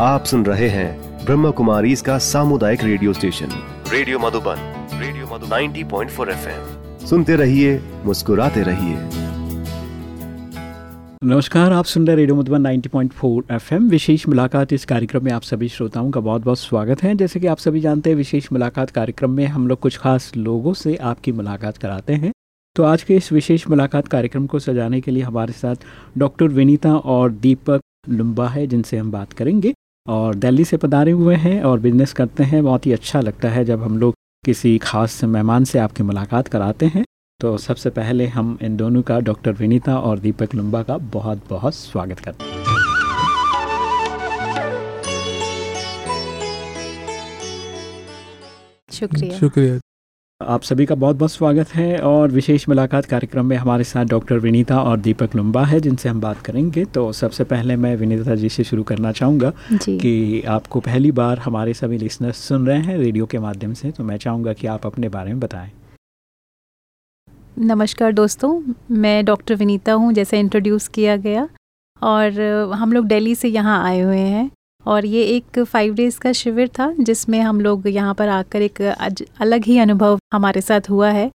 आप सुन रहे हैं ब्रह्म कुमारी इसका सामुदायिक radio station. Radio Madhuban radio Madhu 90.4 point सुनते रहिए मुस्कुराते रहिए। नमस्कार आप सुन रहे रेडियो मधुबन 90.4 एफएम। विशेष मुलाकात इस कार्यक्रम में आप सभी श्रोताओं का बहुत बहुत स्वागत है। जैसे कि आप सभी जानते हैं विशेष मुलाकात कार्यक्रम में हम लोग कुछ खास लोगों से आपकी मुलाकात कराते हैं। तो आज के इस विशेष मुलाकात कार्यक्रम को सजाने के लिए हमारे साथ डॉक्टर विनीता और दीपक लुम्बा है जिनसे हम बात करेंगे। और दिल्ली से पधारे हुए हैं और बिज़नेस करते हैं। बहुत ही अच्छा लगता है जब हम लोग किसी खास मेहमान से आपकी मुलाकात कराते हैं। तो सबसे पहले हम इन दोनों का डॉक्टर विनीता और दीपक लुम्बा का बहुत बहुत स्वागत करते हैं। शुक्रिया। शुक्रिया। आप सभी का बहुत बहुत स्वागत है और विशेष मुलाकात कार्यक्रम में हमारे साथ डॉक्टर विनीता और दीपक लुम्बा है जिनसे हम बात करेंगे। तो सबसे पहले मैं विनीता जी से शुरू करना चाहूँगा कि आपको पहली बार हमारे सभी लिसनर्स सुन रहे हैं रेडियो के माध्यम से तो मैं चाहूँगा कि आप अपने बारे में बताएँ। नमस्कार दोस्तों मैं डॉक्टर विनीता हूँ जैसे इंट्रोड्यूस किया गया। और हम लोग दिल्ली से यहाँ आए हुए हैं। और ये एक फाइव डेज़ का शिविर था जिसमें हम लोग यहाँ पर आकर एक अलग ही अनुभव हमारे साथ हुआ है।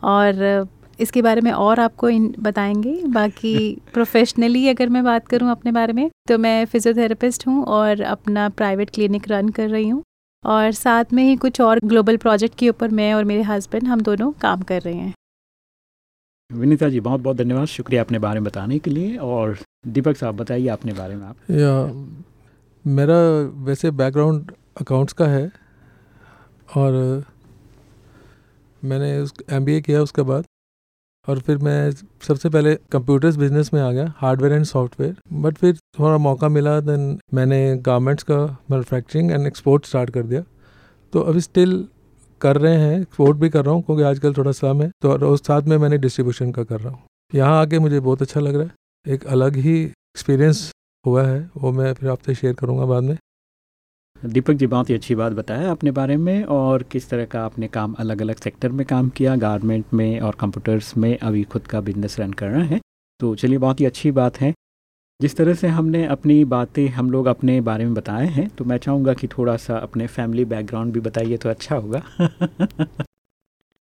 और इसके बारे में और आपको इन बताएँगे। बाकी प्रोफेशनली अगर मैं बात करूँ अपने बारे में तो मैं फिज़ियोथेरेपिस्ट हूँ और अपना प्राइवेट क्लिनिक रन कर रही हूँ। और साथ में ही कुछ और ग्लोबल प्रोजेक्ट के ऊपर मैं और मेरे हस्बैंड हम दोनों काम कर रहे हैं। विनीता जी बहुत बहुत धन्यवाद। शुक्रिया अपने बारे में बताने के लिए। और दीपक साहब बताइए अपने बारे में आप। या मेरा वैसे बैकग्राउंड अकाउंट्स का है और मैंने उस एम किया उसके बाद और फिर मैं सबसे पहले कंप्यूटर्स बिज़नेस में आ गया हार्डवेयर एंड सॉफ्टवेयर बट फिर थोड़ा मौका मिला देन मैंने गारमेंट्स का मैनुफैक्चरिंग एंड एक्सपोर्ट स्टार्ट कर दिया। तो अभी स्टिल कर रहे हैं एक्सपोर्ट भी कर रहा हूँ, क्योंकि आजकल थोड़ा स्लम है। तो उस साथ में मैंने डिस्ट्रीब्यूशन का कर रहा हूँ। यहाँ आके मुझे बहुत अच्छा लग रहा है। एक अलग ही एक्सपीरियंस हुआ है वो मैं फिर आपसे शेयर करूँगा बाद में। दीपक जी बहुत ही अच्छी बात बताया अपने बारे में और किस तरह का आपने काम अलग अलग सेक्टर में काम किया गारमेंट में और कंप्यूटर्स में अभी खुद का बिज़नेस रन कर रहे हैं। तो चलिए बहुत ही अच्छी बात है। जिस तरह से हमने अपनी बातें हम लोग अपने बारे में बताए हैं तो मैं चाहूँगा कि थोड़ा सा अपने फैमिली बैकग्राउंड भी बताइए तो अच्छा होगा।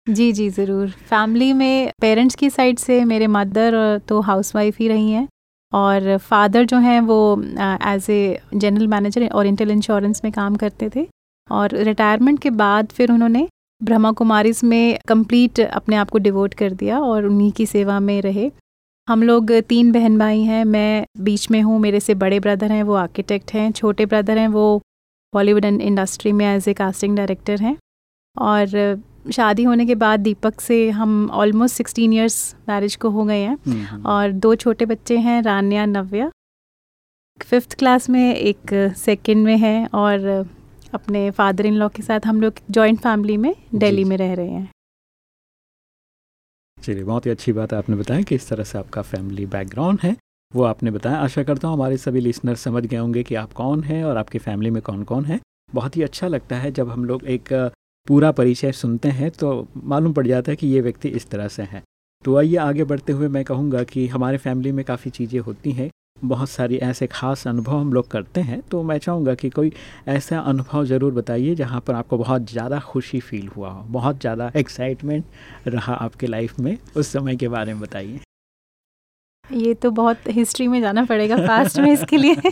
जी जी ज़रूर। फैमिली में पेरेंट्स की साइड से मेरे मदर तो हाउसवाइफ ही रही हैं। और फादर जो हैं वो as a general manager oriental insurance में काम करते थे। और रिटायरमेंट के बाद फिर उन्होंने ब्रह्मा कुमारीज में कंप्लीट अपने आप को डिवोट कर दिया और उन्हीं की सेवा में रहे। हम लोग तीन बहन भाई हैं, मैं बीच में हूँ, मेरे से बड़े ब्रदर हैं, वो आर्किटेक्ट हैं, छोटे ब्रदर हैं, वो बॉलीवुड इंडस्ट्री में एज ए कास्टिंग डायरेक्टर हैं। और शादी होने के बाद दीपक से हम ऑलमोस्ट सिक्सटीन इयर्स मैरिज को हो गए हैं। और दो छोटे बच्चे हैं रान्या नव्या। फिफ्थ क्लास में एक सेकंड में है और अपने फादर इन लॉ के साथ हम लोग जॉइंट फैमिली में दिल्ली में रह रहे हैं। चलिए बहुत ही अच्छी बात है आपने बताया कि इस तरह से आपका फैमिली बैकग्राउंड है। वो आपने बताया। आशा करता हूँ हमारे सभी लिसनर समझ गए होंगे कि आप कौन हैं और आपकी फैमिली में कौन कौन है। बहुत ही अच्छा लगता है जब हम लोग एक पूरा परिचय सुनते हैं तो मालूम पड़ जाता है कि ये व्यक्ति इस तरह से है। तो आइए आगे बढ़ते हुए मैं कहूँगा कि हमारे फैमिली में काफ़ी चीज़ें होती हैं, बहुत सारी ऐसे खास अनुभव हम लोग करते हैं तो मैं चाहूँगा कि कोई ऐसा अनुभव ज़रूर बताइए जहाँ पर आपको बहुत ज़्यादा खुशी फील हुआ हो, बहुत ज़्यादा एक्साइटमेंट रहा आपके लाइफ में, उस समय के बारे में बताइए। ये तो बहुत हिस्ट्री में जाना पड़ेगा फास्ट में इसके लिए।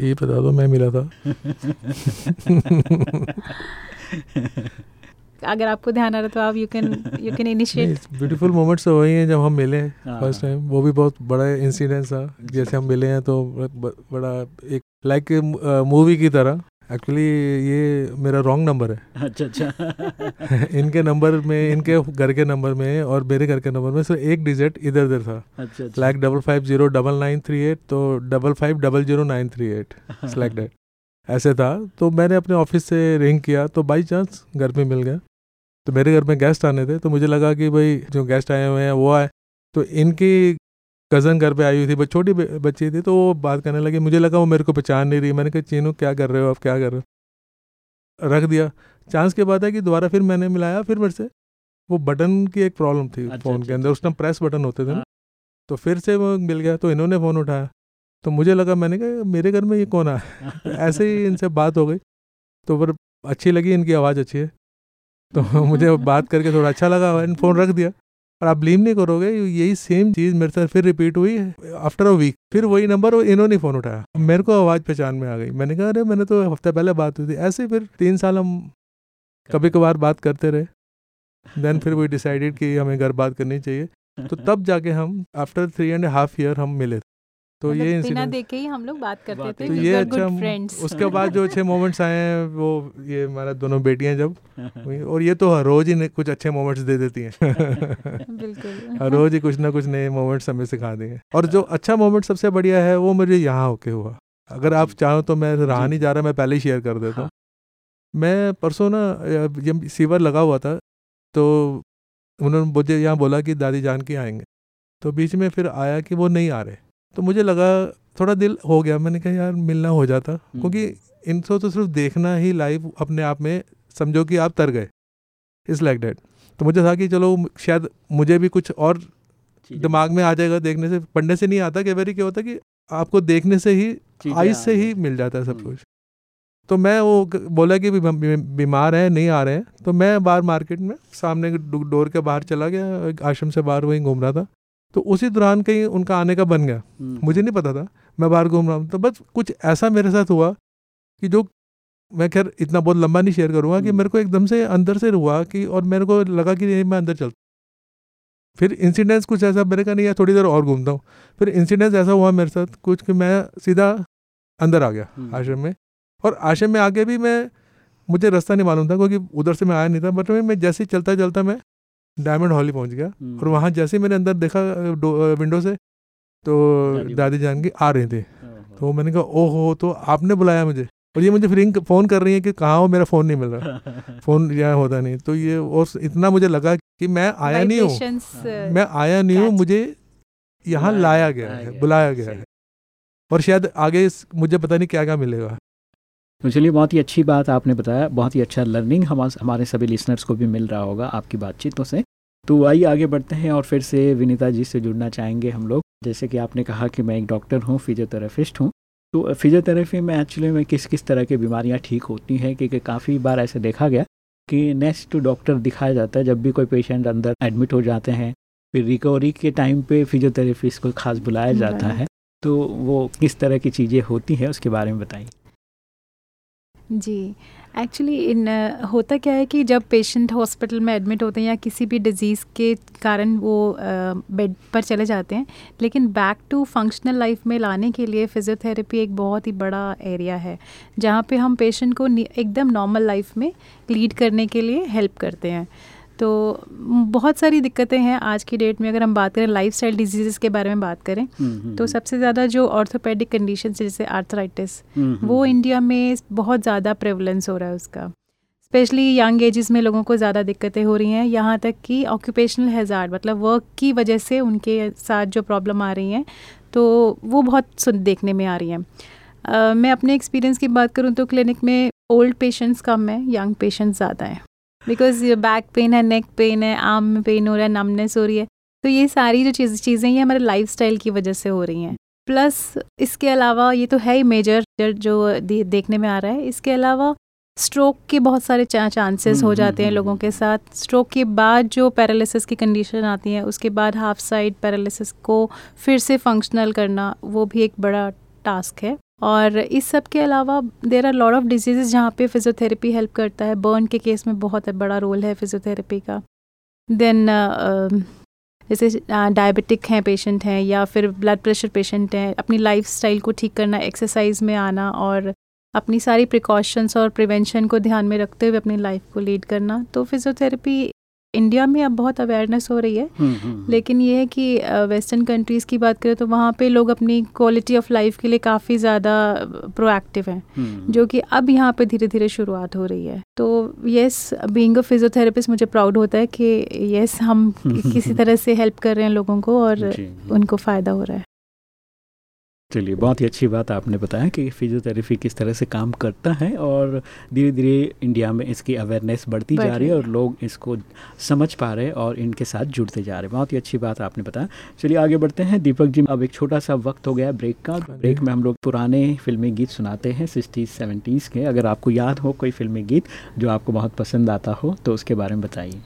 ये बता दो मैं मिला था। अगर आपको ध्यान आ रहा तो आप you can you can initiate beautiful moments वही हैं जब हम मिले हाँ। फ़र्स्ट टाइम वो भी बहुत बड़ा इंसिडेंस था। जैसे हम मिले हैं तो बड़ा एक लाइक मूवी की तरह। एक्चुअली ये मेरा रॉन्ग नंबर है। अच्छा अच्छा। इनके नंबर में इनके घर के नंबर में और मेरे घर के नंबर में सिर्फ़ एक डिजिट इधर उधर था। अच्छा like double five zero double nine three eight तो double five double zero nine three eight like that ऐसे था तो मैंने अपने ऑफ़िस से रिंग किया तो बाई चांस घर पे मिल गया। तो मेरे घर में गेस्ट आने थे तो मुझे लगा कि भाई जो गेस्ट आए हुए हैं वो आए। तो इनकी कज़न घर पे आई हुई थी बस छोटी बच्ची थी तो वो बात करने लगी। मुझे लगा वो मेरे को पहचान नहीं रही। मैंने कहा चीनू क्या कर रहे हो? आप क्या कर रहे हो? रख दिया। चांस के बाद है कि दोबारा फिर मैंने मिलाया फिर मेरे से वो बटन की एक प्रॉब्लम थी अच्छा, फ़ोन अच्छा, के अंदर। उस टाइम प्रेस बटन होते थे ना। हाँ। तो फिर से वो मिल गया तो इन्होंने फ़ोन उठाया। तो मुझे लगा मैंने कहा मेरे घर में ये कौन आया? ऐसे ही इनसे बात हो गई। तो पर अच्छी लगी इनकी आवाज़ अच्छी है। तो मुझे बात करके थोड़ा अच्छा लगा इन फ़ोन रख दिया। और आप ब्लीम नहीं करोगे यही सेम चीज़ मेरे साथ फिर रिपीट हुई आफ्टर अ वीक फिर वही नंबर इन्होंने फ़ोन उठाया। मेरे को आवाज़ पहचान में आ गई। मैंने कहा अरे मैंने तो हफ़्ते पहले बात हुई थी। ऐसे फिर तीन साल हम कभी कभार बात करते रहे। देन फिर वो डिसाइडेड कि हमें घर बात करनी चाहिए। तो तब जाके हम after three and half year हम मिले तो मतलब ये बिना देखे ही हम लोग बात करते थे तो ये अच्छा उसके बाद जो अच्छे मोमेंट्स आए हैं वो ये हमारा दोनों बेटियाँ जब और ये तो हर रोज ही कुछ अच्छे मोमेंट्स दे देती हैं। बिल्कुल। हर रोज ही कुछ ना कुछ नए मोमेंट्स हमें सिखा देंगे। और जो अच्छा मोमेंट सबसे बढ़िया है वो मुझे यहाँ होके हुआ। अगर आप चाहो तो मैं रहा नहीं जा रहा मैं पहले ही शेयर कर देता हूँ। हाँ। मैं परसों ना जब सीवर लगा हुआ था तो उन्होंने मुझे यहाँ बोला कि दादी जान के आएँगे। तो बीच में फिर आया कि वो नहीं आ रहे। तो मुझे लगा थोड़ा दिल हो गया। मैंने कहा यार मिलना हो जाता। हम्म। क्योंकि इनको तो सिर्फ़ देखना ही लाइव अपने आप में समझो कि आप तर गए। इस लाइक डेट तो मुझे था कि चलो शायद मुझे भी कुछ और दिमाग में आ जाएगा देखने से। पढ़ने से नहीं आता कई बार क्या होता कि आपको देखने से ही आइज़ से ही मिल जाता है सब हम्म। कुछ। तो मैं वो बोला कि बीमार है नहीं आ रहे हैं। तो मैं बाहर मार्केट में सामने डोर के बाहर चला गया आश्रम से बाहर वहीं घूम रहा था। तो उसी दौरान कहीं उनका आने का बन गया हम्म। मुझे नहीं पता था मैं बाहर घूम रहा हूँ तो बस कुछ ऐसा मेरे साथ हुआ कि जो मैं खैर इतना बहुत लंबा नहीं शेयर करूँगा कि हम्म। मेरे को एकदम से अंदर से हुआ कि और मेरे को लगा कि मैं अंदर चलता फिर इंसिडेंस कुछ ऐसा मेरे का नहीं है थोड़ी देर और घूमता हूँ फिर इंसिडेंस ऐसा हुआ मेरे साथ कुछ कि मैं सीधा अंदर आ गया हम्म। आश्रम में और आश्रम में आके भी मैं मुझे रास्ता नहीं मालूम था क्योंकि उधर से मैं आया नहीं था बट मैं जैसे ही चलता चलता मैं डायमंड हॉल ही पहुँच गया। हम्म। और वहाँ जैसे मैंने अंदर देखा विंडो से तो दादी जान के आ रहे थे। तो मैंने कहा ओहो तो आपने बुलाया मुझे? और ये मुझे फिर फ़ोन कर रही है कि कहाँ हो मेरा फ़ोन नहीं मिल रहा। फ़ोन यहाँ होता नहीं। तो ये और इतना मुझे लगा कि मैं आया नहीं हूँ। मैं आया नहीं हूँ मुझे यहाँ लाया गया है बुलाया गया। है। और शायद आगे मुझे पता नहीं क्या क्या मिलेगा। तो चलिए बहुत ही अच्छी बात आपने बताया बहुत ही अच्छा लर्निंग हम हमारे सभी लिसनर्स को भी मिल रहा होगा आपकी बातचीतों से। तो आइए आगे बढ़ते हैं और फिर से विनीता जी से जुड़ना चाहेंगे हम लोग। जैसे कि आपने कहा कि मैं एक डॉक्टर हूँ फिजियोथेरेपिस्ट हूँ। तो फिजियोथेरेपी में एक्चुअली में किस किस तरह की बीमारियाँ ठीक होती हैं क्योंकि काफ़ी बार ऐसे देखा गया कि नेक्स्ट टू डॉक्टर दिखाया जाता है जब भी कोई पेशेंट अंदर एडमिट हो जाते हैं फिर रिकवरी के टाइम पे फिजियोथेरेपिस्ट को खास बुलाया जाता है। तो वो किस तरह की चीज़ें होती हैं उसके बारे में बताइए। जी। एक्चुअली इन होता क्या है कि जब पेशेंट हॉस्पिटल में एडमिट होते हैं या किसी भी डिज़ीज़ के कारण वो बेड पर चले जाते हैं, लेकिन बैक टू फंक्शनल लाइफ में लाने के लिए फ़िज़ियोथेरेपी एक बहुत ही बड़ा एरिया है, जहाँ पे हम पेशेंट को एकदम नॉर्मल लाइफ में लीड करने के लिए हेल्प करते हैं। तो बहुत सारी दिक्कतें हैं आज की डेट में अगर हम बात करें लाइफ स्टाइल डिज़ीज़ के बारे में बात करें हम्म, हम्म, तो हम्म। सबसे ज़्यादा जो ऑर्थोपेडिक कंडीशन है जैसे आर्थराइटिस वो इंडिया में बहुत ज़्यादा प्रेवलेंस हो रहा है उसका। स्पेशली यंग एजेस में लोगों को ज़्यादा दिक्कतें हो रही हैं। यहाँ तक कि ऑक्यूपेशनल हेजार्ड मतलब वर्क की वजह से उनके साथ जो प्रॉब्लम आ रही हैं तो वो बहुत सुन देखने में आ रही हैं। uh, मैं अपने एक्सपीरियंस की बात करूँ तो क्लिनिक में ओल्ड पेशेंट्स कम हैं यंग पेशेंट्स ज़्यादा हैं। बिकॉज़ ये बैक पेन है नेक पेन है आर्म में पेन हो रहा है नमनेस हो रही है। तो ये सारी जो चीज़, चीज़ें ये हमारे लाइफ की वजह से हो रही हैं। प्लस इसके अलावा ये तो है ही मेजर जो देखने में आ रहा है। इसके अलावा स्ट्रोक के बहुत सारे चांसेस हो जाते हैं लोगों के। साथ। स्ट्रोक के बाद जो पैरालिसिस की कंडीशन आती है, उसके बाद हाफ़ साइड पैरालिसिस को फिर से फंक्शनल करना, वो भी एक बड़ा टास्क है। और इस सब के अलावा there are lot of diseases जहाँ पे फिज़ियोथेरेपी हेल्प करता है। बर्न के केस में बहुत बड़ा रोल है फिज़ियोथेरेपी का। देन uh, जैसे डायबिटिक हैं पेशेंट हैं या फिर ब्लड प्रेशर पेशेंट हैं अपनी लाइफ को ठीक करना एक्सरसाइज में आना और अपनी सारी प्रिकॉशंस और प्रिवेंशन को ध्यान में रखते हुए अपनी लाइफ को लीड करना। तो फिज़ियोथेरेपी इंडिया में अब बहुत अवेयरनेस हो रही है। हम्म, हम्म, हम्म। लेकिन ये है कि वेस्टर्न कंट्रीज़ की बात करें तो वहाँ पे लोग अपनी क्वालिटी ऑफ़ लाइफ के लिए काफ़ी ज़्यादा प्रोएक्टिव हैं जो कि अब यहाँ पे धीरे धीरे शुरुआत हो रही है। तो येस बीइंग अ फिजियोथेरेपिस्ट मुझे प्राउड होता है कि येस हम किसी तरह से हेल्प कर रहे हैं लोगों को और उनको फ़ायदा हो रहा है। चलिए बहुत ही अच्छी बात आपने बताया कि फिजियोथेरेपी किस तरह से काम करता है और धीरे धीरे इंडिया में इसकी अवेयरनेस बढ़ती जा रही है और लोग इसको समझ पा रहे हैं और इनके साथ जुड़ते जा रहे हैं। बहुत ही अच्छी बात आपने बताया। चलिए आगे बढ़ते हैं। दीपक जी अब एक छोटा सा वक्त हो गया है ब्रेक का। ब्रेक में हम लोग पुराने फिल्मी गीत सुनाते हैं सिक्सटीज़ सेवेंटीज़ के। अगर आपको याद हो कोई फिल्मी गीत जो आपको बहुत पसंद आता हो तो उसके बारे में बताइए।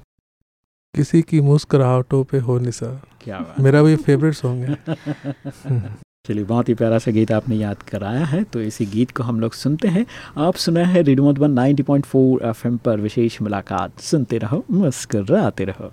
किसी की मुस्कुराहटों पे हो निसार। क्या बात। मेरा भी फेवरेट सॉन्ग है। चलिए, बहुत ही प्यारा सा गीत आपने याद कराया है तो इसी गीत को हम लोग सुनते हैं। आप सुना है रेडियो मधुबन 90.4 एफएम पर विशेष मुलाकात। सुनते रहो मुस्कर आते रहो।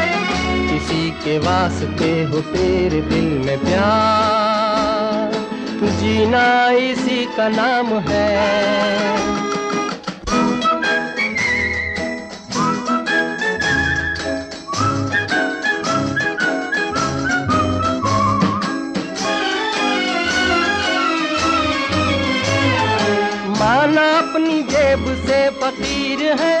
किसी के वास्ते हो तेरे दिल में प्यार। जीना इसी का नाम है। माना अपनी जेब से फकीर है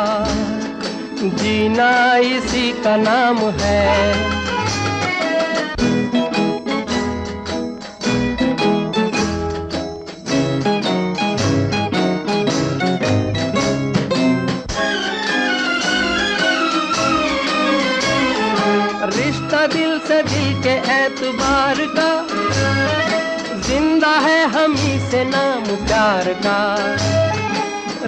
जीना इसी का नाम है। रिश्ता दिल से दिल के एतबार का, ज़िंदा है हम ही से नाम प्यार का।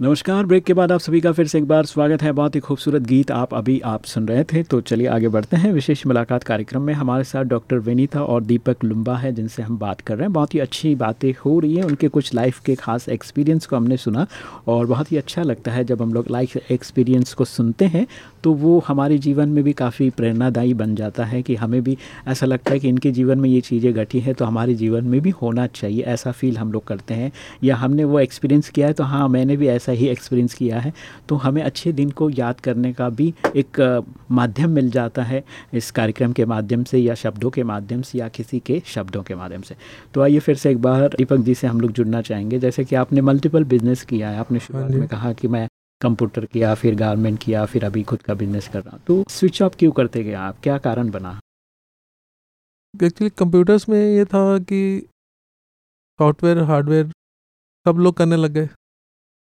नमस्कार, ब्रेक के बाद आप सभी का फिर से एक बार स्वागत है। बहुत ही खूबसूरत गीत आप अभी आप सुन रहे थे। तो चलिए आगे बढ़ते हैं। विशेष मुलाकात कार्यक्रम में हमारे साथ डॉक्टर विनीता और दीपक लुम्बा है, जिनसे हम बात कर रहे हैं। बहुत ही अच्छी बातें हो रही हैं। उनके कुछ लाइफ के खास एक्सपीरियंस को हमने सुना और बहुत ही अच्छा लगता है जब हम लोग लाइफ एक्सपीरियंस को सुनते हैं तो वो हमारे जीवन में भी काफ़ी प्रेरणादायी बन जाता है कि हमें भी ऐसा लगता है कि इनके जीवन में ये चीज़ें घटी हैं तो हमारे जीवन में भी होना चाहिए। ऐसा फील हम लोग करते हैं। या हमने वो एक्सपीरियंस किया है तो हाँ मैंने भी ऐसा ही एक्सपीरियंस किया है। तो हमें अच्छे दिन को याद करने का भी एक माध्यम मिल जाता है इस कार्यक्रम के माध्यम से या शब्दों के माध्यम से या किसी के शब्दों के माध्यम से। तो आइए फिर से एक बार दीपक जी से हम लोग जुड़ना चाहेंगे। जैसे कि आपने मल्टीपल बिज़नेस किया है आपने शुरुआत में कहा कि मैं कंप्यूटर किया फिर गारमेंट किया फिर अभी खुद का बिज़नेस कर रहा हूँ। तो स्विच ऑफ़ क्यों करते गए आप? क्या कारण बना? एक्चुअली कंप्यूटर्स में ये था कि सॉफ्टवेयर हार्डवेयर सब लोग करने लग गए।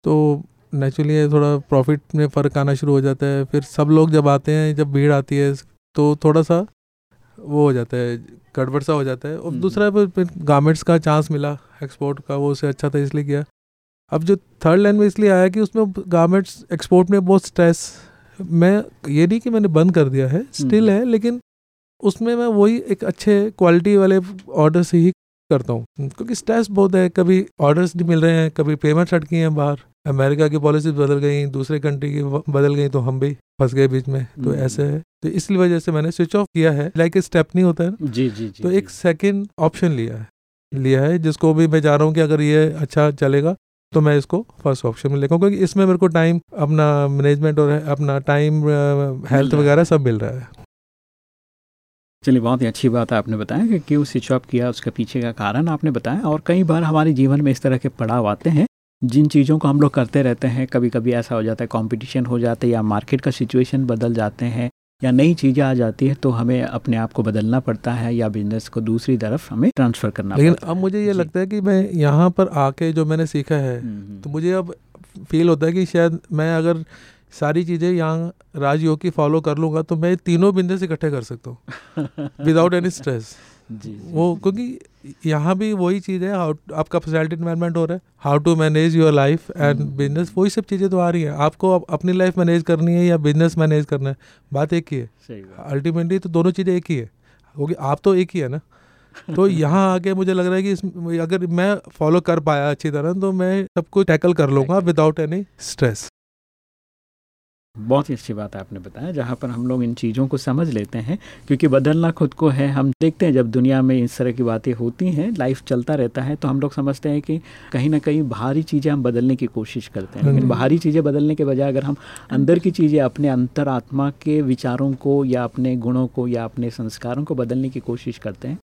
तो नेचुरली थोड़ा प्रॉफिट में फ़र्क आना शुरू हो जाता है। फिर सब लोग जब आते हैं जब भीड़ आती है तो थोड़ा सा वो हो जाता है गड़बड़ सा हो जाता है। और हम्म। दूसरा फिर गारमेंट्स का चांस मिला एक्सपोर्ट का वो उससे अच्छा था इसलिए किया। अब जो थर्ड लाइन में इसलिए आया कि उसमें गारमेंट्स एक्सपोर्ट में बहुत स्ट्रेस मैं ये नहीं कि मैंने बंद कर दिया है स्टिल है लेकिन उसमें मैं वही एक अच्छे क्वालिटी वाले ऑर्डर से ही करता हूँ। क्योंकि स्ट्रेस बहुत है कभी ऑर्डर्स नहीं मिल रहे हैं कभी पेमेंट अटकी हैं बाहर। अमेरिका की पॉलिसीज़ बदल गई दूसरे कंट्री की बदल गई तो हम भी फंस गए बीच में। तो हम्म। ऐसे है। तो इसलिए वजह से मैंने स्विच ऑफ़ किया है। लाइक स्टेप नहीं होता है ना? जी जी जी तो एक सेकंड ऑप्शन लिया है। लिया है जिसको भी मैं जा रहा हूँ कि अगर ये अच्छा चलेगा तो मैं इसको फ़र्स्ट ऑप्शन में लेकर क्योंकि इसमें मेरे को टाइम अपना मैनेजमेंट और अपना टाइम हेल्थ वगैरह सब मिल रहा है। चलिए बहुत ही अच्छी बात है आपने बताया कि क्यों स्विच ऑफ़ किया उसके पीछे का कारण आपने बताया और कई बार हमारे जीवन में इस तरह के पड़ाव आते हैं जिन चीज़ों को हम लोग करते रहते हैं। कभी कभी ऐसा हो जाता है कंपटीशन हो जाता है या मार्केट का सिचुएशन बदल जाते हैं या नई चीज़ें आ जाती है तो हमें अपने आप को बदलना पड़ता है या बिज़नेस को दूसरी तरफ़ हमें ट्रांसफ़र करना लेकिन अब मुझे ये लगता है कि मैं यहाँ पर आके जो मैंने सीखा है हम्म, हम्म। तो मुझे अब फील होता है कि शायद मैं अगर सारी चीज़ें यहाँ राजयोग की फॉलो कर लूँगा तो मैं तीनों बिज़नेस इकट्ठे कर सकता हूँ। विदाउट एनी स्ट्रेस जी जी, वो क्योंकि यहाँ भी वही चीज़ है हाउ आपका पर्सनैलिटी डेवलपमेंट हो रहा है। How to manage your life and. Business वही सब चीज़ें तो आ रही हैं। आपको अब अपनी लाइफ मैनेज करनी है या बिज़नेस मैनेज करना है बात एक ही है। अल्टीमेटली तो दोनों चीज़ें एक ही है। क्योंकि आप तो एक ही है ना। तो यहाँ आके मुझे लग रहा है कि इस, अगर मैं फॉलो कर पाया अच्छी तरह तो मैं सब कुछ टैकल कर लूँगा विदाउट एनी स्ट्रेस बहुत ही अच्छी बात आपने बताया जहाँ पर हम लोग इन चीज़ों को समझ लेते हैं क्योंकि बदलना खुद को है। हम देखते हैं जब दुनिया में इस तरह की बातें होती हैं लाइफ चलता रहता है तो हम लोग समझते हैं कि कहीं ना कहीं बाहरी चीज़ें हम बदलने की कोशिश करते हैं। लेकिन हम्म। बाहरी चीज़ें बदलने के बजाय अगर हम अंदर की चीज़ें अपने अंतरात्मा के विचारों को या अपने गुणों को या अपने संस्कारों को बदलने की कोशिश करते हैं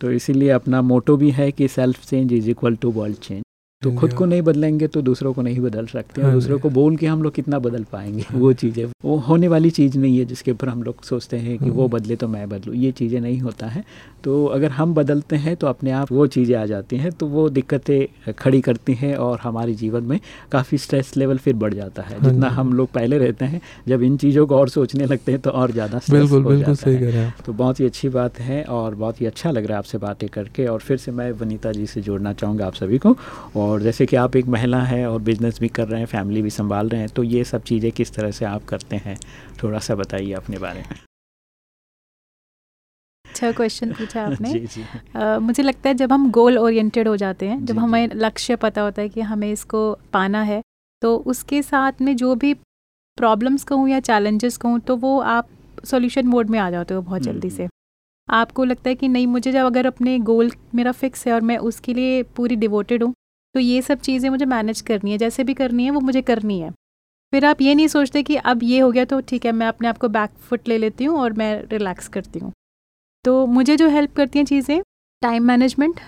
तो इसीलिए अपना मोटो भी है कि self change is equal to world change तो खुद को नहीं बदलेंगे तो दूसरों को नहीं बदल सकते और हाँ दूसरों को बोल के हम लोग कितना बदल पाएँगे वो चीज़ें। वो होने वाली चीज़ नहीं है जिसके ऊपर हम लोग सोचते हैं कि वो हम्म। बदले तो मैं बदलूँ ये चीज़ें नहीं होता है। तो अगर हम बदलते हैं तो अपने आप वो चीज़ें आ जाती हैं तो वो दिक्कतें खड़ी करती हैं और हमारे जीवन में काफ़ी स्ट्रेस लेवल फिर बढ़ जाता है। हाँ जितना हम लोग पहले रहते हैं जब इन चीज़ों को और सोचने लगते हैं तो और ज़्यादा स्ट्रेस बिल्कुल हो बिल्कुल सही है। कह रहे हैं तो बहुत ही अच्छी बात है और बहुत ही अच्छा लग रहा है आपसे बातें करके और फिर से मैं वनीता जी से जोड़ना चाहूँगा आप सभी को और जैसे कि आप एक महिला हैं और बिज़नेस भी कर रहे हैं फैमिली भी संभाल रहे हैं तो ये सब चीज़ें किस तरह से आप करते हैं? थोड़ा सा बताइए अपने बारे में। अच्छा क्वेश्चन पूछा आपने। जी जी। अ, मुझे लगता है जब हम गोल ओरिएंटेड हो जाते हैं जब जी। हमें लक्ष्य पता होता है कि हमें इसको पाना है तो उसके साथ में जो भी प्रॉब्लम्स कहूँ या चैलेंजेस कहूँ तो वो आप सॉल्यूशन मोड में आ जाते हो बहुत जल्दी हम्म, से। आपको लगता है कि नहीं मुझे जब अगर अपने गोल मेरा फिक्स है और मैं उसके लिए पूरी डिवोटेड हूँ तो ये सब चीज़ें मुझे मैनेज करनी है जैसे भी करनी है वो मुझे करनी है। फिर आप ये नहीं सोचते कि अब ये हो गया तो ठीक है मैं अपने आप को बैक फुट ले लेती हूँ और मैं रिलैक्स करती हूँ। तो मुझे जो हेल्प करती हैं चीज़ें टाइम मैनेजमेंट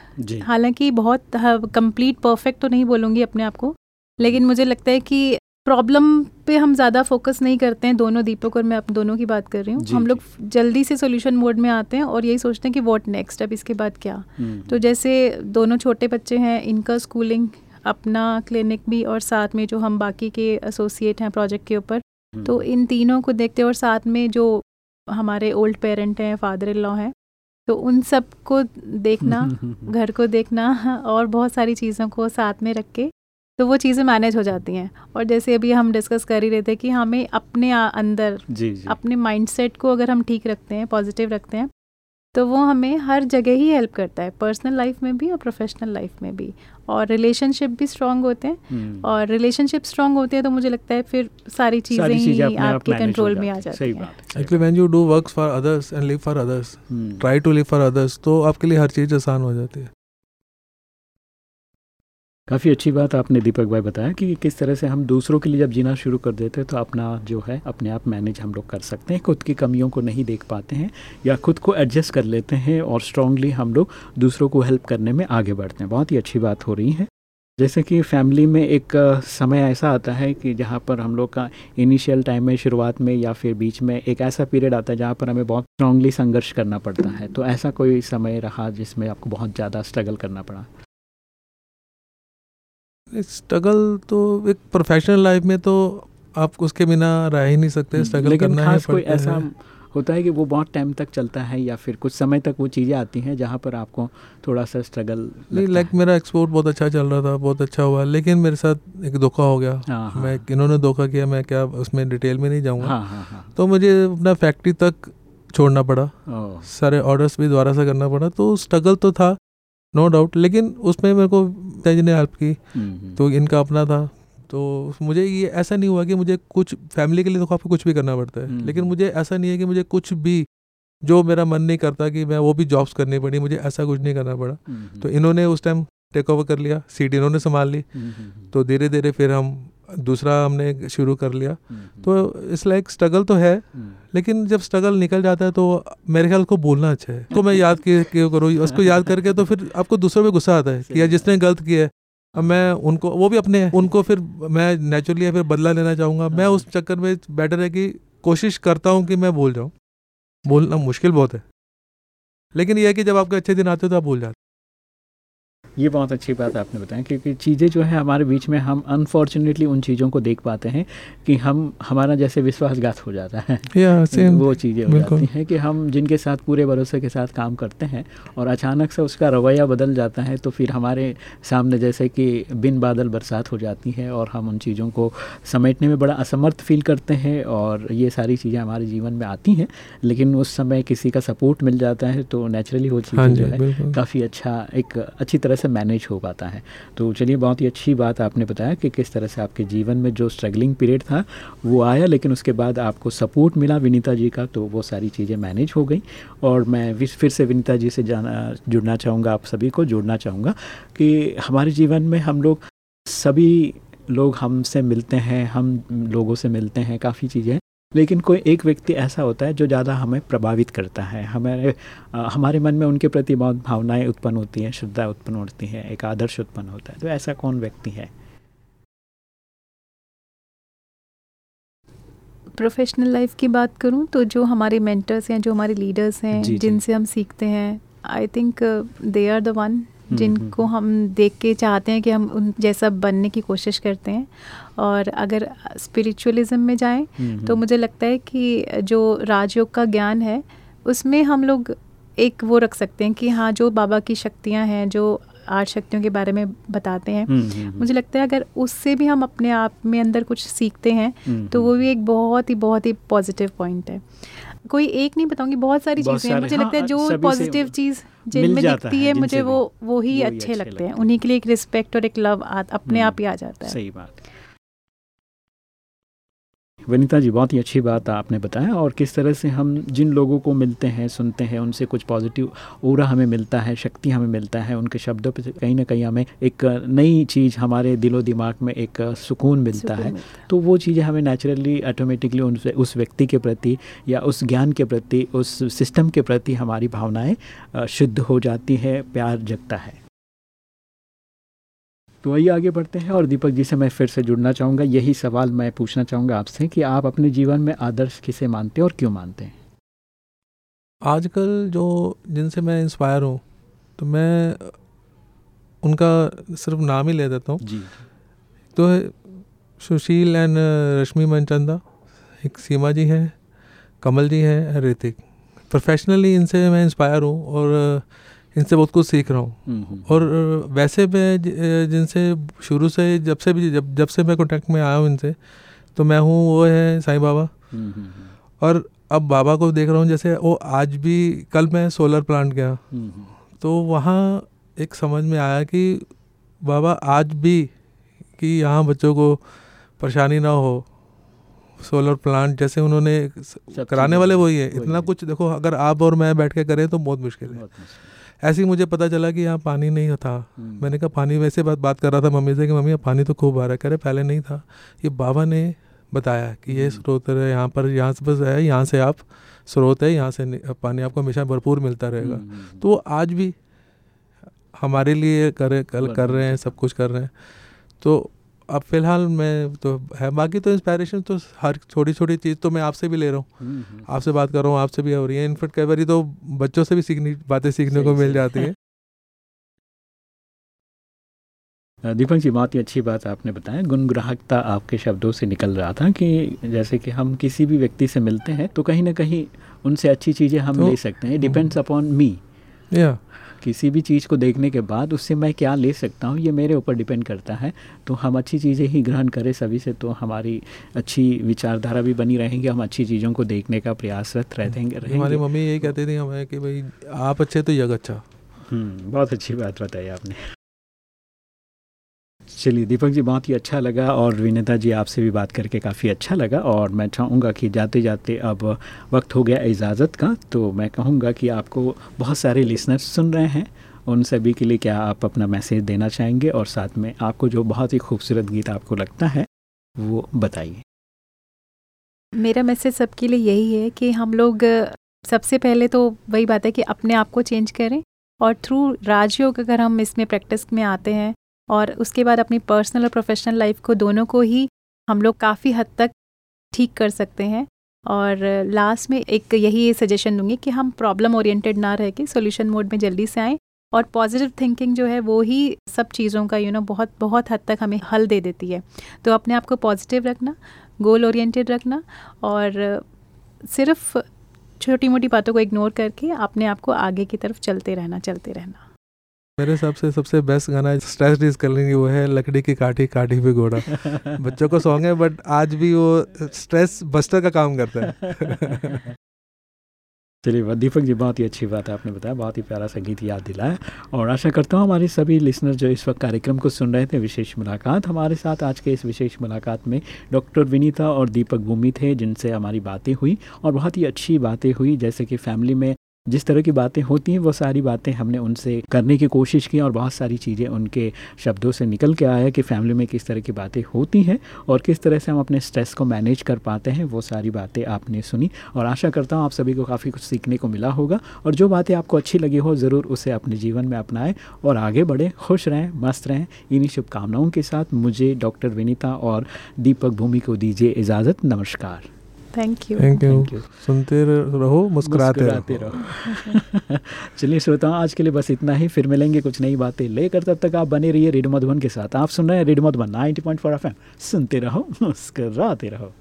हालाँकि बहुत कंप्लीट परफेक्ट तो नहीं बोलूँगी अपने आप को लेकिन मुझे लगता है कि प्रॉब्लम पे हम ज़्यादा फोकस नहीं करते हैं दोनों दीपक और मैं आप दोनों की बात कर रही हूँ। हम लोग जल्दी से सोल्यूशन मोड में आते हैं और यही सोचते हैं कि वॉट नेक्स्ट अब इसके बाद क्या? हम्म, तो जैसे दोनों छोटे बच्चे हैं इनका स्कूलिंग अपना क्लिनिक भी और साथ में जो हम बाकी के एसोसिएट हैं प्रोजेक्ट के ऊपर हम्म, तो इन तीनों को देखते और साथ में जो हमारे ओल्ड पेरेंट हैं फादर इन लॉ हैं तो उन सबको देखना घर को देखना और बहुत सारी चीज़ों को साथ में रख के तो वो चीज़ें मैनेज हो जाती हैं। और जैसे अभी हम डिस्कस कर ही रहे थे कि हमें अपने अंदर जी जी। अपने माइंडसेट को अगर हम ठीक रखते हैं पॉजिटिव रखते हैं तो वो हमें हर जगह ही हेल्प करता है पर्सनल लाइफ में भी और प्रोफेशनल लाइफ में भी। और रिलेशनशिप भी स्ट्रांग होते हैं। हम्म, और रिलेशनशिप स्ट्रांग होते हैं तो मुझे लगता है फिर सारी चीज़ें ही आपके कंट्रोल में आ जाती हैं। Actually when you do works for others and live for others try to live for others तो आपके लिए हर चीज़ आसान हो जाती है। काफ़ी अच्छी बात आपने दीपक भाई बताया कि किस तरह से हम दूसरों के लिए जब जीना शुरू कर देते हैं तो अपना जो है, अपने आप मैनेज हम लोग कर सकते हैं। खुद की कमियों को नहीं देख पाते हैं या खुद को एडजस्ट कर लेते हैं और स्ट्रांगली हम लोग दूसरों को हेल्प करने में आगे बढ़ते हैं। बहुत ही अच्छी बात हो रही है। जैसे कि फैमिली में एक समय ऐसा आता है कि जहाँ पर हम लोग का इनिशियल टाइम में शुरुआत में या फिर बीच में एक ऐसा पीरियड आता है जहाँ पर हमें बहुत स्ट्रांगली संघर्ष करना पड़ता है। तो ऐसा कोई समय रहा जिसमें आपको बहुत ज़्यादा स्ट्रगल करना पड़ा? स्ट्रगल तो एक प्रोफेशनल लाइफ में तो आप उसके बिना रह ही नहीं सकते स्ट्रगल हम्म, करना ही खास कोई ऐसा है। होता है कि वो बहुत टाइम तक चलता है या फिर कुछ समय तक वो चीज़ें आती हैं जहाँ पर आपको थोड़ा सा स्ट्रगल नहीं लाइक मेरा एक्सपोर्ट बहुत अच्छा चल रहा था बहुत अच्छा हुआ लेकिन मेरे साथ एक धोखा हो गया। हाँ हाँ। मैं इन्होंने धोखा किया मैं क्या उसमें डिटेल में नहीं जाऊँगा। हाँ हाँ हाँ। तो मुझे अपना फैक्ट्री तक छोड़ना पड़ा। सारे ऑर्डर्स भी दोबारा से करना पड़ा तो स्ट्रगल तो था। नो डाउट लेकिन उसमें मेरे को पिताजी ने हेल्प की। तो इनका अपना था। तो मुझे ये ऐसा नहीं हुआ कि मुझे कुछ फैमिली के लिए तो आपको कुछ भी करना पड़ता है। हम्म। लेकिन मुझे ऐसा नहीं है कि मुझे कुछ भी जो मेरा मन नहीं करता कि मैं वो भी जॉब्स करनी पड़ी मुझे ऐसा कुछ नहीं करना पड़ा। तो इन्होंने उस टाइम टेक ओवर कर लिया सीट इन्होंने संभाल ली। तो धीरे धीरे फिर हम दूसरा हमने शुरू कर लिया। हम्म, हम्म, तो इस लाइक स्ट्रगल तो है हम्म, लेकिन जब स्ट्रगल निकल जाता है तो मेरे ख्याल को बोलना अच्छा है। उसको मैं याद क्यों करूँ उसको याद करके तो फिर आपको दूसरों पे गुस्सा आता है कि यार जिसने गलत किया है अब मैं उनको वो भी अपने हैं उनको फिर मैं नेचुरली फिर बदला लेना चाहूँगा। मैं उस चक्कर में बेटर है कि कोशिश करता हूँ कि मैं भूल जाऊँ। बोलना मुश्किल बहुत है। लेकिन यह है कि जब आपके अच्छे दिन आते हो तो आप भूल जाते ये बहुत अच्छी बात आपने बताया क्योंकि चीज़ें जो है हमारे बीच में हम अनफॉर्चुनेटली उन चीज़ों को देख पाते हैं कि हम हमारा जैसे विश्वासघात हो जाता है। हो या वो चीज़ें हो जाती हैं कि हम जिनके साथ पूरे भरोसे के साथ काम करते हैं और अचानक से उसका रवैया बदल जाता है तो फिर हमारे सामने जैसे कि बिन बादल बरसात हो जाती है और हम उन चीज़ों को समेटने में बड़ा असमर्थ फील करते हैं और ये सारी चीज़ें हमारे जीवन में आती हैं लेकिन उस समय किसी का सपोर्ट मिल जाता है तो नेचुरली वो हाँ चीज़ें जो है काफ़ी अच्छा एक अच्छी तरह से मैनेज हो पाता है। तो चलिए, बहुत ही अच्छी बात आपने बताया कि किस तरह से आपके जीवन में जो स्ट्रगलिंग पीरियड था, वो आया, लेकिन उसके बाद आपको सपोर्ट मिला विनीता जी का तो वो सारी चीज़ें मैनेज हो गई। और मैं फिर से विनीता जी से जाना, जुड़ना चाहूँगा, आप सभी को जोड़ना चाहूँगा कि हमारे जीवन में हम लोग, सभी लोग हमसे मिलते हैं, हम लोगों से मिलते हैं, काफ़ी चीज़ें। लेकिन कोई एक व्यक्ति ऐसा होता है जो ज़्यादा हमें प्रभावित करता है। हमारे अ, हमारे मन में उनके प्रति बहुत भावनाएँ उत्पन्न होती हैं श्रद्धा उत्पन्न होती है एक आदर्श उत्पन्न होता है। तो ऐसा कौन व्यक्ति है? प्रोफेशनल लाइफ की बात करूँ तो जो हमारे मेंटर्स हैं जो हमारे लीडर्स हैं। जिनसे हम सीखते हैं I think they are the one जिनको हम्म। हम देख के चाहते हैं कि हम उन जैसा बनने की कोशिश करते हैं। और अगर स्पिरिचुअलिज्म में जाएँ हम्म, तो मुझे लगता है कि जो राजयोग का ज्ञान है उसमें हम लोग एक वो रख सकते हैं कि हाँ जो बाबा की शक्तियाँ हैं जो आठ शक्तियों के बारे में बताते हैं हम्म, हम्म, हम्म, मुझे लगता है अगर उससे भी हम अपने आप में अंदर कुछ सीखते हैं हम्म, तो वो भी एक बहुत ही बहुत ही पॉजिटिव पॉइंट है। कोई एक नहीं बताऊँगी बहुत सारी चीज़ें हैं। मुझे हाँ, लगता है जो पॉजिटिव चीज़ जिनमें दिखती है, है मुझे वो वो ही अच्छे लगते हैं। उन्हीं के लिए एक रिस्पेक्ट और एक लव अपने हम्म, आप ही आ जाता है। सही बात। वनीता जी बहुत ही अच्छी बात आपने बताया और किस तरह से हम जिन लोगों को मिलते हैं सुनते हैं उनसे कुछ पॉजिटिव ओरा हमें मिलता है शक्ति हमें मिलता है उनके शब्दों पर कहीं ना कहीं हमें एक नई चीज़ हमारे दिलो दिमाग में एक सुकून मिलता सुकून है। मिलता तो वो चीज़ें हमें नेचुरली ऑटोमेटिकली उनसे उस व्यक्ति के प्रति या उस ज्ञान के प्रति उस सिस्टम के प्रति हमारी भावनाएँ शुद्ध हो जाती है प्यार जगता है। तो आइए आगे बढ़ते हैं। और दीपक जी से मैं फिर से जुड़ना चाहूँगा। यही सवाल मैं पूछना चाहूँगा आपसे कि आप अपने जीवन में आदर्श किसे मानते हैं और क्यों मानते हैं? आजकल जो जिनसे मैं इंस्पायर हूँ तो मैं उनका सिर्फ़ नाम ही ले देता हूँ। जी। तो सुशील एंड रश्मि मनचंदा। एक सीमा जी हैं कमल जी हैं ऋतिक प्रोफेशनली इनसे मैं इंस्पायर हूँ और इनसे बहुत कुछ सीख रहा हूँ। हम्म, हम्म, और वैसे मैं जिनसे शुरू से जब से भी जब जब से मैं कॉन्टेक्ट में आया हूँ इनसे तो मैं हूँ वो है साईं बाबा। हम्म, हम्म, हम्म, और अब बाबा को देख रहा हूँ जैसे वो आज भी कल मैं सोलर प्लांट गया। हम्म, हम्म, तो वहाँ एक समझ में आया कि बाबा आज भी कि यहाँ बच्चों को परेशानी ना हो सोलर प्लांट जैसे उन्होंने कराने वाले वही है। इतना कुछ देखो अगर आप और मैं बैठ के करें तो बहुत मुश्किल है। ऐसे ही मुझे पता चला कि यहाँ पानी नहीं था। हम्म, मैंने कहा पानी वैसे बात बात कर रहा था मम्मी से कि मम्मी पानी तो खूब आ रहा है। कह रहे पहले नहीं था। ये बाबा ने बताया कि ये हम्म। स्रोत है यहाँ पर यहाँ से बस है यहाँ से आप स्रोत है यहाँ से पानी आपको हमेशा भरपूर मिलता रहेगा। हम्म, तो आज भी हमारे लिए करे कल कर रहे हैं। सब कुछ कर रहे हैं। तो अब फ़िलहाल मैं तो है बाकी तो इंस्पायरेशन तो हर छोटी छोटी चीज़ तो मैं आपसे भी ले रहा हूँ। आपसे बात कर रहा हूँ आपसे भी हो रही है। इनफेक्ट कई बार तो बच्चों से भी सीखनी बातें सीखने को मिल जाती है। दीपक जी बहुत ही अच्छी बात आपने बताया। गुणग्राहकता आपके शब्दों से निकल रहा था कि जैसे कि हम किसी भी व्यक्ति से मिलते हैं तो कहीं ना कहीं उनसे अच्छी चीज़ें हम तो- ले सकते हैं। डिपेंड्स अपॉन मी या किसी भी चीज़ को देखने के बाद उससे मैं क्या ले सकता हूँ ये मेरे ऊपर डिपेंड करता है। तो हम अच्छी चीज़ें ही ग्रहण करें सभी से तो हमारी अच्छी विचारधारा भी बनी रहेंगी हम अच्छी चीज़ों को देखने का प्रयासरत रहेंगे हमारी मम्मी यही कहती थी हमें कि भाई आप अच्छे तो यग अच्छा। हम्म, बहुत अच्छी बात बताई आपने। चलिए, दीपक जी, बहुत ही अच्छा लगा और विनेता जी, आपसे भी बात करके काफ़ी अच्छा लगा और मैं चाहूँगा कि जाते जाते अब वक्त हो गया इजाज़त का तो मैं कहूँगा कि आपको बहुत सारे लिसनर्स सुन रहे हैं। उन सभी के लिए क्या आप अपना मैसेज देना चाहेंगे? और साथ में आपको जो बहुत ही खूबसूरत गीत आपको लगता है, वो बताइए। मेरा मैसेज सबके लिए यही है कि हम लोग सबसे पहले तो वही बात है कि अपने आप को चेंज करें और थ्रू राजयोग अगर हम इसमें प्रैक्टिस में आते हैं और उसके बाद अपनी पर्सनल और प्रोफेशनल लाइफ को दोनों को ही हम लोग काफ़ी हद तक ठीक कर सकते हैं। और लास्ट में एक यही सजेशन दूँगी कि हम प्रॉब्लम ओरिएंटेड ना रह के सोल्यूशन मोड में जल्दी से आएँ और पॉजिटिव थिंकिंग जो है वो ही सब चीज़ों का यू नो बहुत बहुत हद तक हमें हल दे देती है। तो अपने आप को पॉजिटिव रखना गोल ओरिएंटेड रखना और सिर्फ़ छोटी मोटी बातों को इग्नोर करके अपने आप को आगे की तरफ़ चलते रहना चलते रहना। मेरे हिसाब से सबसे बेस्ट गाना स्ट्रेस रिलीज़ करने की वो है लकड़ी की काठी काठी पे घोड़ा। बच्चों को सॉन्ग है बट आज भी वो स्ट्रेस बस्टर का काम करता है। चलिए दीपक जी, बहुत ही अच्छी बात है आपने बताया, बहुत ही प्यारा संगीत याद दिलाया। और आशा करता हूँ हमारे सभी लिसनर जो इस वक्त कार्यक्रम को सुन रहे थे, विशेष मुलाकात, हमारे साथ आज के इस विशेष मुलाकात में डॉक्टर विनीता और दीपक भूमि थे, जिनसे हमारी बातें हुई और बहुत ही अच्छी बातें हुई, जैसे कि फैमिली में जिस तरह की बातें होती हैं, वो सारी बातें हमने उनसे करने की कोशिश की और बहुत सारी चीज़ें उनके शब्दों से निकल के आया कि फैमिली में किस तरह की बातें होती हैं और किस तरह से हम अपने स्ट्रेस को मैनेज कर पाते हैं, वो सारी बातें आपने सुनी और आशा करता हूँ आप सभी को काफ़ी कुछ सीखने को मिला होगा और जो बातें आपको अच्छी लगी हो, ज़रूर उसे अपने जीवन में अपनाएँ और आगे बढ़ें, खुश रहें, मस्त रहें। इन्हीं शुभकामनाओं के साथ मुझे डॉक्टर विनीता और दीपक भूमि को दीजिए इजाज़त। नमस्कार। थैंक यू थैंक यू सुनते रहो मुस्कुराते रहो। रहो। चलिए श्रोताओं आज के लिए बस इतना ही। फिर मिलेंगे कुछ नई बातें लेकर। तब तक आप बने रहिए रेडियो मधुबन के साथ। आप सुन रहे हैं रेडियो मधुबन 90.4 पॉइंट सुनते रहो मुस्कराते रहो।